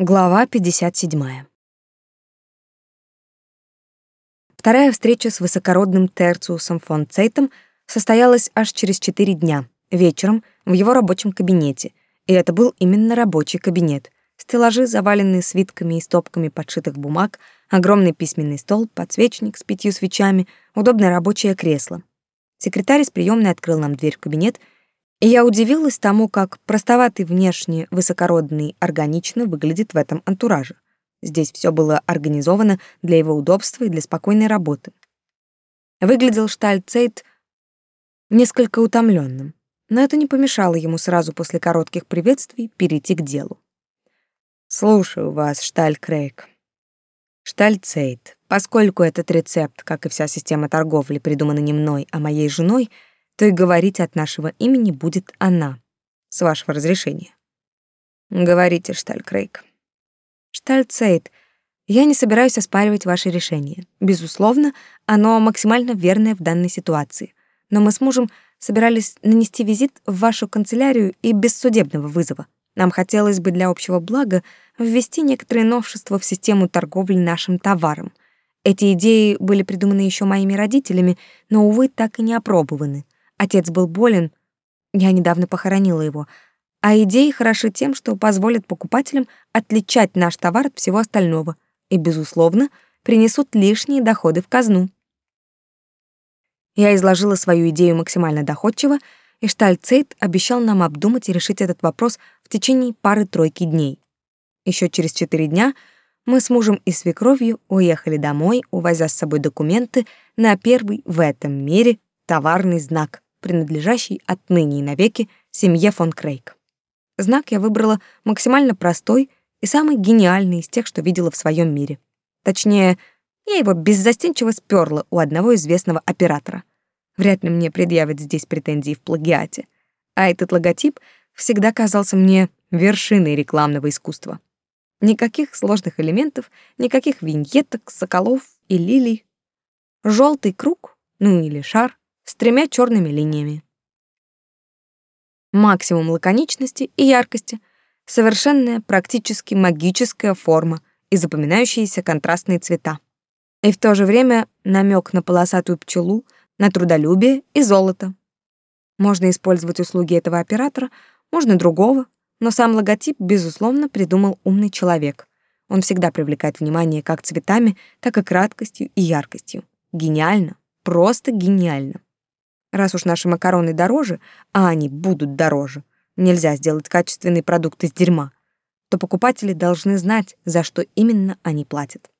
Глава 57. Вторая встреча с высокородным Терциусом фон Цейтом состоялась аж через четыре дня, вечером, в его рабочем кабинете. И это был именно рабочий кабинет. Стеллажи, заваленные свитками и стопками подшитых бумаг, огромный письменный стол, подсвечник с пятью свечами, удобное рабочее кресло. Секретарь из приемной открыл нам дверь в кабинет — и я удивилась тому, как простоватый внешне, высокородный, органично выглядит в этом антураже. Здесь все было организовано для его удобства и для спокойной работы. Выглядел Штальцейт несколько утомленным, но это не помешало ему сразу после коротких приветствий перейти к делу. «Слушаю вас, Шталькрейг». «Штальцейт, поскольку этот рецепт, как и вся система торговли, придумана не мной, а моей женой, — то и говорить от нашего имени будет она, с вашего разрешения. Говорите, Шталькрейг. Штальцейт, я не собираюсь оспаривать ваше решение. Безусловно, оно максимально верное в данной ситуации. Но мы с мужем собирались нанести визит в вашу канцелярию и без судебного вызова. Нам хотелось бы для общего блага ввести некоторые новшества в систему торговли нашим товаром. Эти идеи были придуманы еще моими родителями, но, увы, так и не опробованы. Отец был болен, я недавно похоронила его, а идеи хороши тем, что позволят покупателям отличать наш товар от всего остального и, безусловно, принесут лишние доходы в казну. Я изложила свою идею максимально доходчиво, и Штальцейт обещал нам обдумать и решить этот вопрос в течение пары-тройки дней. Еще через четыре дня мы с мужем и свекровью уехали домой, увозя с собой документы на первый в этом мире товарный знак — принадлежащий отныне и навеки семье фон Крейг. Знак я выбрала максимально простой и самый гениальный из тех, что видела в своем мире. Точнее, я его беззастенчиво сперла у одного известного оператора. Вряд ли мне предъявят здесь претензии в плагиате. А этот логотип всегда казался мне вершиной рекламного искусства. Никаких сложных элементов, никаких виньеток, соколов и лилий. Желтый круг, ну или шар, с тремя черными линиями. Максимум лаконичности и яркости, совершенная практически магическая форма и запоминающиеся контрастные цвета. И в то же время намек на полосатую пчелу, на трудолюбие и золото. Можно использовать услуги этого оператора, можно другого, но сам логотип, безусловно, придумал умный человек. Он всегда привлекает внимание как цветами, так и краткостью и яркостью. Гениально, просто гениально. Раз уж наши макароны дороже, а они будут дороже, нельзя сделать качественный продукт из дерьма, то покупатели должны знать, за что именно они платят.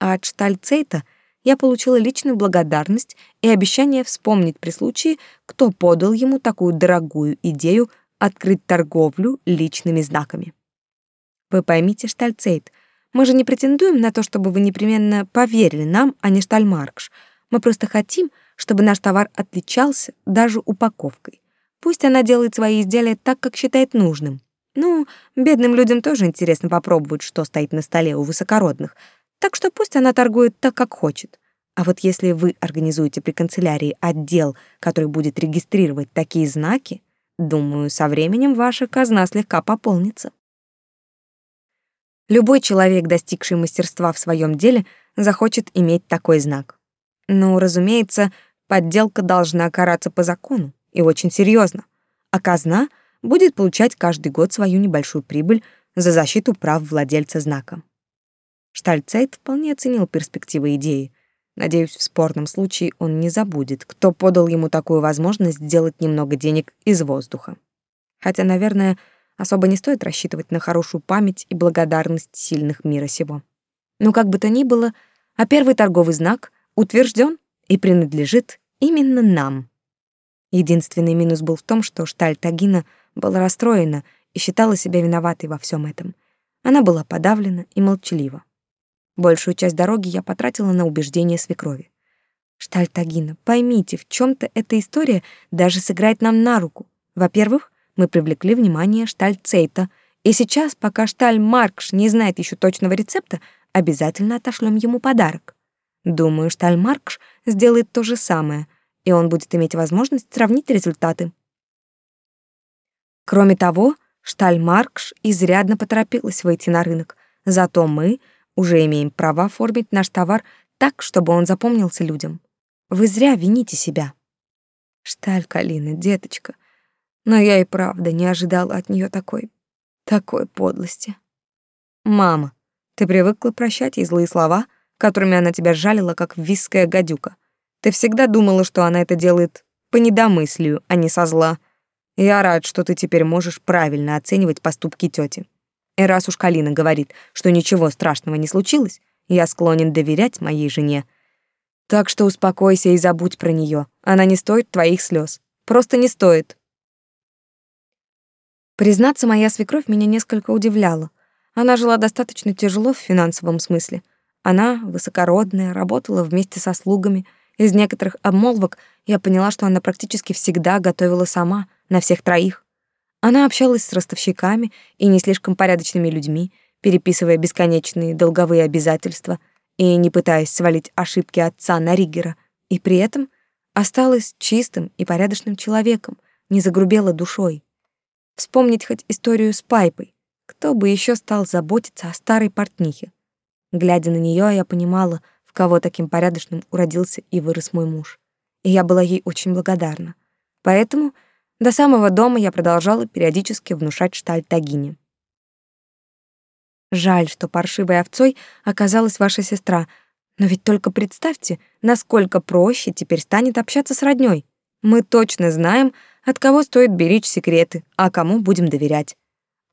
А от Штальцейта я получила личную благодарность и обещание вспомнить при случае, кто подал ему такую дорогую идею открыть торговлю личными знаками. Вы поймите, Штальцейт, мы же не претендуем на то, чтобы вы непременно поверили нам, а не Штальмаркш. Мы просто хотим, чтобы наш товар отличался даже упаковкой. Пусть она делает свои изделия так, как считает нужным. Ну, бедным людям тоже интересно попробовать, что стоит на столе у высокородных, так что пусть она торгует так, как хочет. А вот если вы организуете при канцелярии отдел, который будет регистрировать такие знаки, думаю, со временем ваша казна слегка пополнится. Любой человек, достигший мастерства в своем деле, захочет иметь такой знак. Ну, разумеется, подделка должна караться по закону и очень серьезно, а казна будет получать каждый год свою небольшую прибыль за защиту прав владельца знака. Штальцейт вполне оценил перспективы идеи. Надеюсь, в спорном случае он не забудет, кто подал ему такую возможность сделать немного денег из воздуха. Хотя, наверное, особо не стоит рассчитывать на хорошую память и благодарность сильных мира сего. Но как бы то ни было, а первый торговый знак утвержден и принадлежит именно нам. Единственный минус был в том, что Шталь Тагина была расстроена и считала себя виноватой во всем этом. Она была подавлена и молчалива. Большую часть дороги я потратила на убеждение свекрови. Шталь Тагина, поймите, в чем то эта история даже сыграет нам на руку. Во-первых, мы привлекли внимание Шталь Цейта, и сейчас, пока Шталь Маркш не знает еще точного рецепта, обязательно отошлем ему подарок. Думаю, Штальмаркш сделает то же самое, и он будет иметь возможность сравнить результаты. Кроме того, Штальмаркш изрядно поторопилась выйти на рынок, Зато мы уже имеем право оформить наш товар так, чтобы он запомнился людям. Вы зря вините себя. Шталь Калина, деточка. Но я и правда не ожидала от нее такой, такой подлости. Мама, ты привыкла прощать ей злые слова, которыми она тебя жалила, как виская гадюка. Ты всегда думала, что она это делает по недомыслию, а не со зла. Я рад, что ты теперь можешь правильно оценивать поступки тети. И раз уж Калина говорит, что ничего страшного не случилось, я склонен доверять моей жене. Так что успокойся и забудь про нее. Она не стоит твоих слез. Просто не стоит. Признаться, моя свекровь меня несколько удивляла. Она жила достаточно тяжело в финансовом смысле. Она, высокородная, работала вместе со слугами. Из некоторых обмолвок я поняла, что она практически всегда готовила сама, на всех троих. Она общалась с ростовщиками и не слишком порядочными людьми, переписывая бесконечные долговые обязательства и не пытаясь свалить ошибки отца на Риггера, и при этом осталась чистым и порядочным человеком, не загрубела душой. Вспомнить хоть историю с Пайпой. Кто бы еще стал заботиться о старой портнихе? Глядя на нее, я понимала, в кого таким порядочным уродился и вырос мой муж. И я была ей очень благодарна. Поэтому до самого дома я продолжала периодически внушать шталь Тагине. Жаль, что паршивой овцой оказалась ваша сестра, но ведь только представьте, насколько проще теперь станет общаться с роднёй. Мы точно знаем, от кого стоит беречь секреты, а кому будем доверять.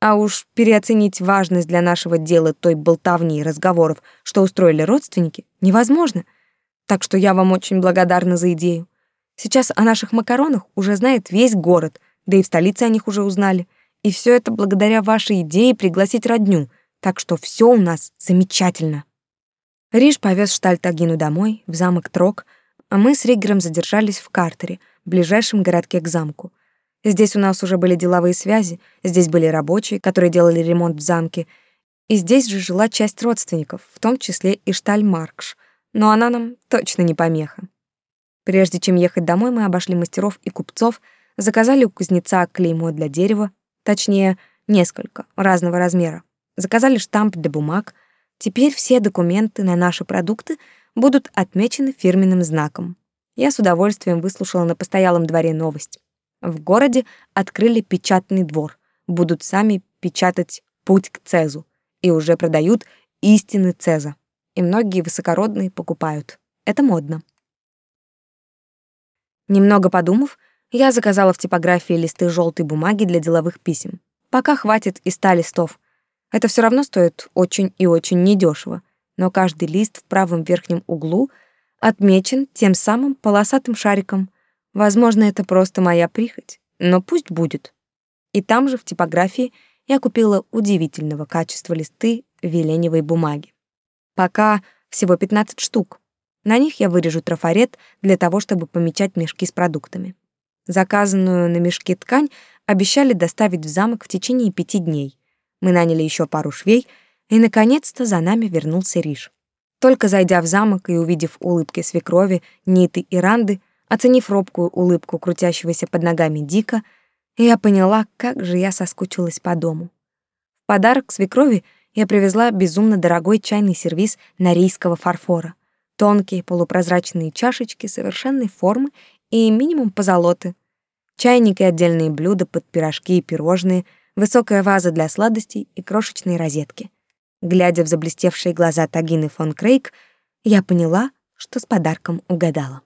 А уж переоценить важность для нашего дела той болтовни и разговоров, что устроили родственники, невозможно. Так что я вам очень благодарна за идею. Сейчас о наших макаронах уже знает весь город, да и в столице о них уже узнали. И все это благодаря вашей идее пригласить родню, так что все у нас замечательно. Риш повез Штальтагину домой, в замок Трок, а мы с Риггером задержались в Картере, ближайшем городке к замку. Здесь у нас уже были деловые связи, здесь были рабочие, которые делали ремонт в замке, и здесь же жила часть родственников, в том числе и Шталь Маркш, но она нам точно не помеха. Прежде чем ехать домой, мы обошли мастеров и купцов, заказали у кузнеца клеймо для дерева, точнее, несколько, разного размера. Заказали штамп для бумаг. Теперь все документы на наши продукты будут отмечены фирменным знаком. Я с удовольствием выслушала на постоялом дворе новость. В городе открыли печатный двор. Будут сами печатать «Путь к Цезу» и уже продают истины Цеза. И многие высокородные покупают. Это модно. Немного подумав, я заказала в типографии листы желтой бумаги для деловых писем. Пока хватит и ста листов. Это все равно стоит очень и очень недешево, но каждый лист в правом верхнем углу отмечен тем самым полосатым шариком. Возможно, это просто моя прихоть, но пусть будет. И там же в типографии я купила удивительного качества листы веленевой бумаги. Пока всего 15 штук. На них я вырежу трафарет для того, чтобы помечать мешки с продуктами. Заказанную на мешки ткань обещали доставить в замок в течение пяти дней. Мы наняли еще пару швей, и, наконец-то, за нами вернулся Риш. Только зайдя в замок и увидев улыбки свекрови, Ниты и Ранды, оценив робкую улыбку крутящегося под ногами Дика, я поняла, как же я соскучилась по дому. В подарок свекрови я привезла безумно дорогой чайный сервиз нарийского фарфора. Тонкие полупрозрачные чашечки совершенной формы и минимум позолоты. Чайник и отдельные блюда под пирожки и пирожные, высокая ваза для сладостей и крошечные розетки. Глядя в заблестевшие глаза Тагины фон Крейг, я поняла, что с подарком угадала.